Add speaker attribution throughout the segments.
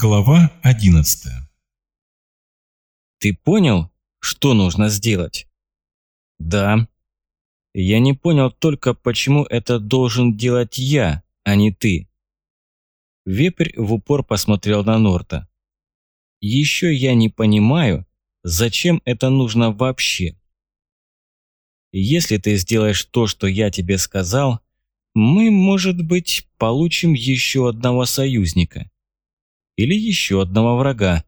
Speaker 1: Глава 11
Speaker 2: Ты понял, что нужно сделать? Да. Я не понял только, почему это должен делать я, а не ты. Вепрь в упор посмотрел на Норта. Еще я не понимаю, зачем это нужно вообще. Если ты сделаешь то, что я тебе сказал, мы, может быть, получим еще одного союзника. Или еще одного врага.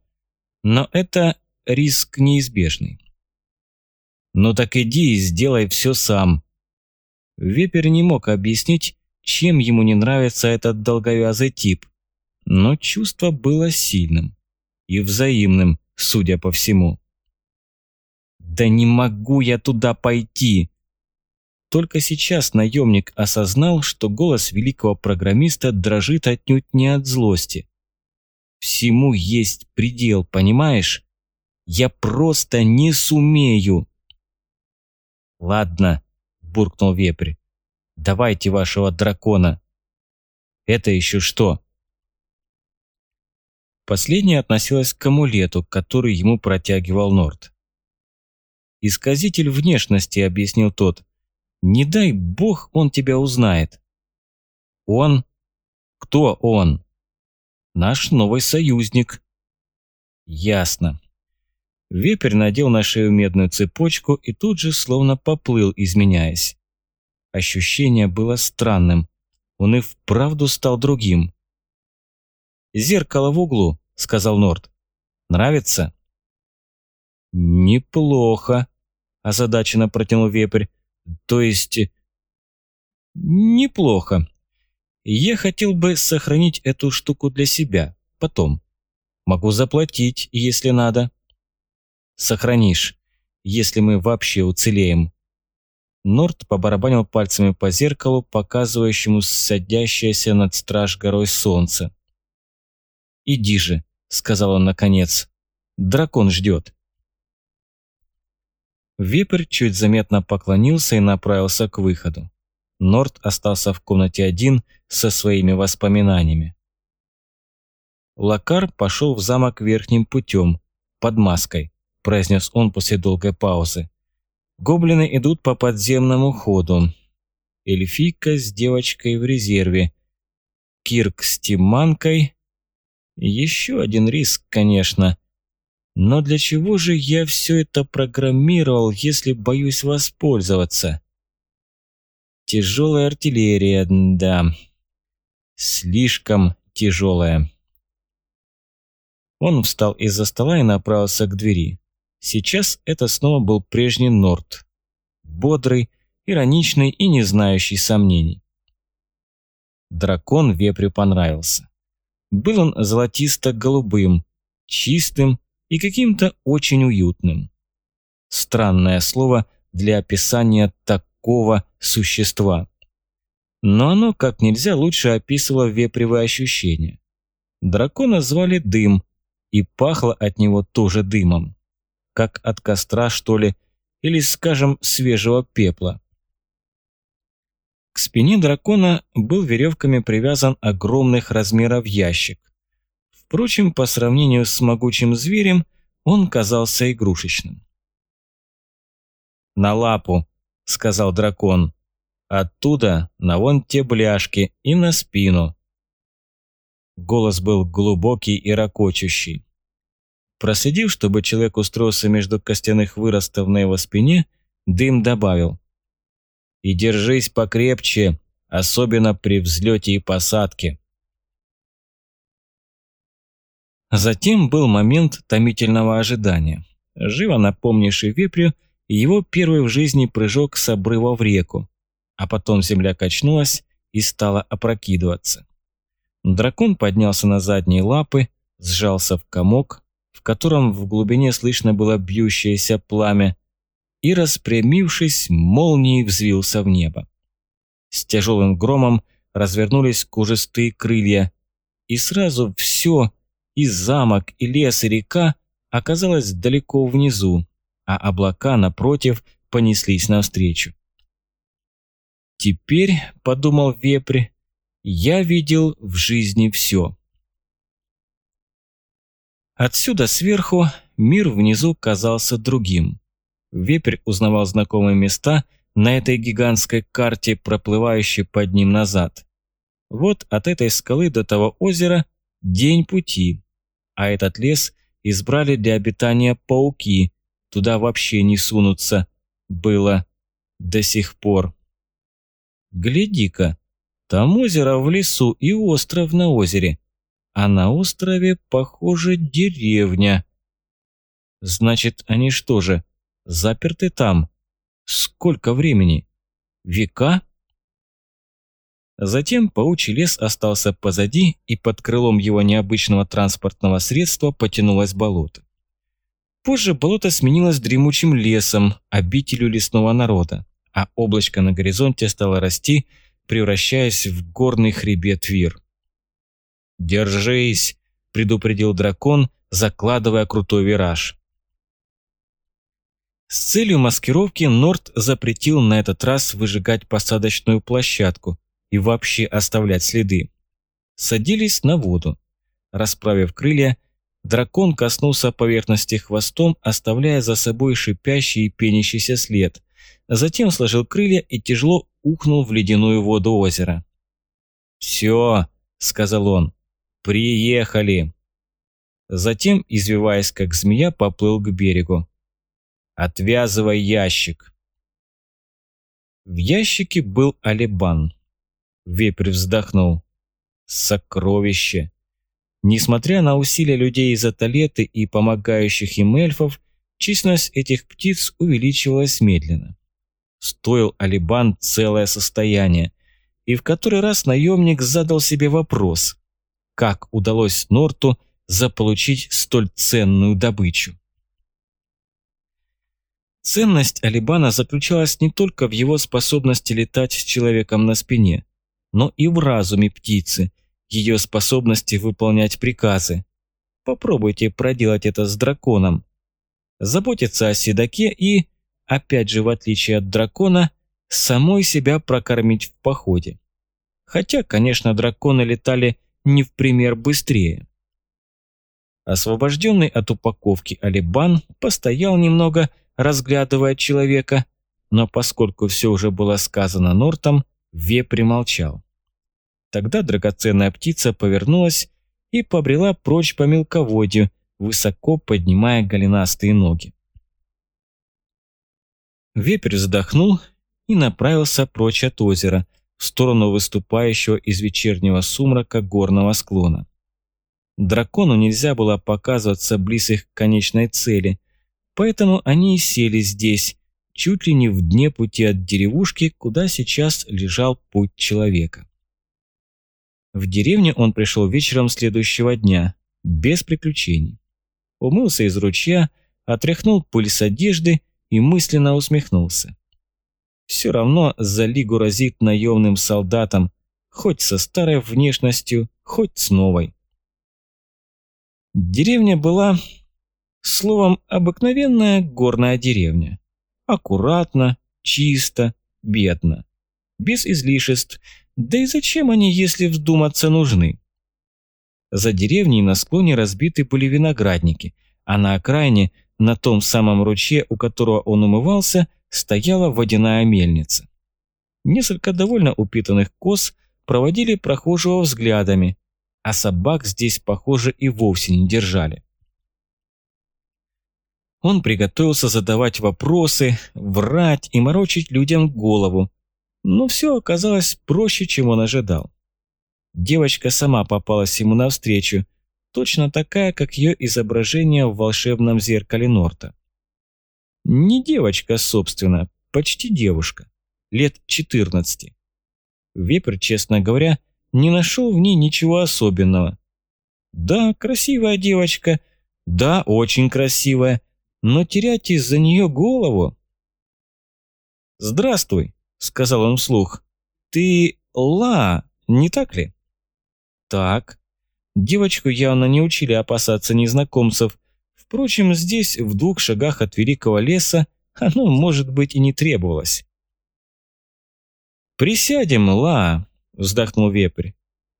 Speaker 2: Но это риск неизбежный. Ну так иди и сделай все сам. Вепер не мог объяснить, чем ему не нравится этот долговязый тип, но чувство было сильным и взаимным, судя по всему. «Да не могу я туда пойти!» Только сейчас наемник осознал, что голос великого программиста дрожит отнюдь не от злости. Всему есть предел, понимаешь? Я просто не сумею. Ладно, буркнул вепрь. Давайте вашего дракона. Это еще что? Последнее относилось к амулету, который ему протягивал Норд. «Исказитель внешности», — объяснил тот. «Не дай бог он тебя узнает». «Он? Кто он?» «Наш новый союзник». «Ясно». Вепрь надел на шею медную цепочку и тут же словно поплыл, изменяясь. Ощущение было странным. Он и вправду стал другим. «Зеркало в углу», — сказал Норд. «Нравится?» «Неплохо», – озадаченно протянул вепрь. «То есть...» «Неплохо. Я хотел бы сохранить эту штуку для себя. Потом. Могу заплатить, если надо». «Сохранишь, если мы вообще уцелеем». Норт побарабанил пальцами по зеркалу, показывающему садящееся над страж горой солнце. «Иди же», — сказал он наконец. «Дракон ждет». Випер чуть заметно поклонился и направился к выходу. Норт остался в комнате один со своими воспоминаниями. Лакар пошел в замок верхним путем, под маской, произнес он после долгой паузы. Гоблины идут по подземному ходу. Эльфийка с девочкой в резерве. Кирк с Тиманкой. Еще один риск, конечно. Но для чего же я все это программировал, если боюсь воспользоваться? Тяжелая артиллерия, да. Слишком тяжелая. Он встал из-за стола и направился к двери. Сейчас это снова был прежний Норт. Бодрый, ироничный и не знающий сомнений. Дракон вепрю понравился. Был он золотисто-голубым, чистым и каким-то очень уютным. Странное слово для описания такого существа. Но оно как нельзя лучше описывало вепревые ощущения. Дракона звали Дым, и пахло от него тоже дымом. Как от костра, что ли, или, скажем, свежего пепла. К спине дракона был веревками привязан огромных размеров ящик. Впрочем, по сравнению с могучим зверем, он казался игрушечным. «На лапу», — сказал дракон. «Оттуда на вон те бляшки и на спину». Голос был глубокий и ракочущий. Проследив, чтобы человек устроился между костяных выростов на его спине, дым добавил. «И держись покрепче, особенно при взлете и посадке». Затем был момент томительного ожидания, живо напомнивший вепрю его первый в жизни прыжок с обрыва в реку, а потом земля качнулась и стала опрокидываться. Дракон поднялся на задние лапы, сжался в комок, в котором в глубине слышно было бьющееся пламя, и, распрямившись, молнией взвился в небо. С тяжелым громом развернулись кожистые крылья, и сразу все, и замок, и лес, и река оказалось далеко внизу, а облака, напротив, понеслись навстречу. «Теперь», — подумал вепрь, — «я видел в жизни все». Отсюда сверху мир внизу казался другим. Вепрь узнавал знакомые места на этой гигантской карте, проплывающей под ним назад. Вот от этой скалы до того озера день пути, а этот лес избрали для обитания пауки, туда вообще не сунутся, было до сих пор. Гляди-ка, там озеро в лесу и остров на озере, а на острове, похоже, деревня. Значит, они что же, заперты там? Сколько времени? Века? Затем паучий лес остался позади, и под крылом его необычного транспортного средства потянулось болото. Позже болото сменилось дремучим лесом, обителю лесного народа, а облачко на горизонте стало расти, превращаясь в горный хребет Вир. «Держись!» – предупредил дракон, закладывая крутой вираж. С целью маскировки Норт запретил на этот раз выжигать посадочную площадку и вообще оставлять следы. Садились на воду. Расправив крылья, дракон коснулся поверхности хвостом, оставляя за собой шипящий и пенящийся след. Затем сложил крылья и тяжело ухнул в ледяную воду озера. «Все», — сказал он, — «приехали». Затем, извиваясь как змея, поплыл к берегу. «Отвязывай ящик». В ящике был алибан. Вепрь вздохнул. Сокровище. Несмотря на усилия людей из Аталеты и помогающих им эльфов, численность этих птиц увеличивалась медленно. Стоил Алибан целое состояние, и в который раз наемник задал себе вопрос, как удалось Норту заполучить столь ценную добычу. Ценность Алибана заключалась не только в его способности летать с человеком на спине, но и в разуме птицы, ее способности выполнять приказы. Попробуйте проделать это с драконом. Заботиться о седаке и, опять же в отличие от дракона, самой себя прокормить в походе. Хотя, конечно, драконы летали не в пример быстрее. Освобожденный от упаковки Алибан постоял немного, разглядывая человека, но поскольку все уже было сказано Нортом, Ве примолчал. Тогда драгоценная птица повернулась и побрела прочь по мелководью, высоко поднимая голенастые ноги. Вепрь вздохнул и направился прочь от озера, в сторону выступающего из вечернего сумрака горного склона. Дракону нельзя было показываться близ их конечной цели, поэтому они и сели здесь, чуть ли не в дне пути от деревушки, куда сейчас лежал путь человека. В деревню он пришел вечером следующего дня, без приключений. Умылся из ручья, отряхнул пыль с одежды и мысленно усмехнулся. Все равно за лигу разит наемным солдатам, хоть со старой внешностью, хоть с новой. Деревня была, словом, обыкновенная горная деревня. Аккуратно, чисто, бедно. Без излишеств. Да и зачем они, если вздуматься, нужны? За деревней на склоне разбиты были виноградники, а на окраине, на том самом ручье, у которого он умывался, стояла водяная мельница. Несколько довольно упитанных коз проводили прохожего взглядами, а собак здесь, похоже, и вовсе не держали. Он приготовился задавать вопросы, врать и морочить людям голову. Но все оказалось проще, чем он ожидал. Девочка сама попалась ему навстречу, точно такая, как ее изображение в волшебном зеркале Норта. Не девочка, собственно, почти девушка, лет 14. Вепрь, честно говоря, не нашел в ней ничего особенного. Да, красивая девочка, да, очень красивая, но терять из-за нее голову... «Здравствуй», — сказал он вслух. «Ты Ла, не так ли?» «Так». Девочку явно не учили опасаться незнакомцев. Впрочем, здесь, в двух шагах от великого леса, оно, может быть, и не требовалось. «Присядем, Ла», — вздохнул вепрь.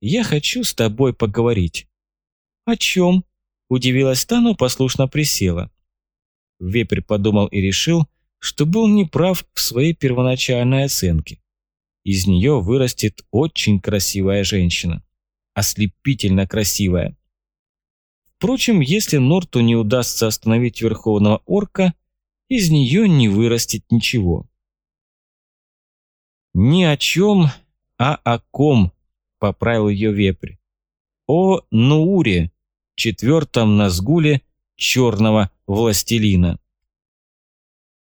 Speaker 2: «Я хочу с тобой поговорить». «О чем?» Удивилась та, но послушно присела. Вепрь подумал и решил, что был неправ в своей первоначальной оценке. Из нее вырастет очень красивая женщина. Ослепительно красивая. Впрочем, если Норту не удастся остановить Верховного Орка, из нее не вырастет ничего. «Ни о чем, а о ком», — поправил ее вепрь. «О Нууре, четвертом Назгуле черного властелина».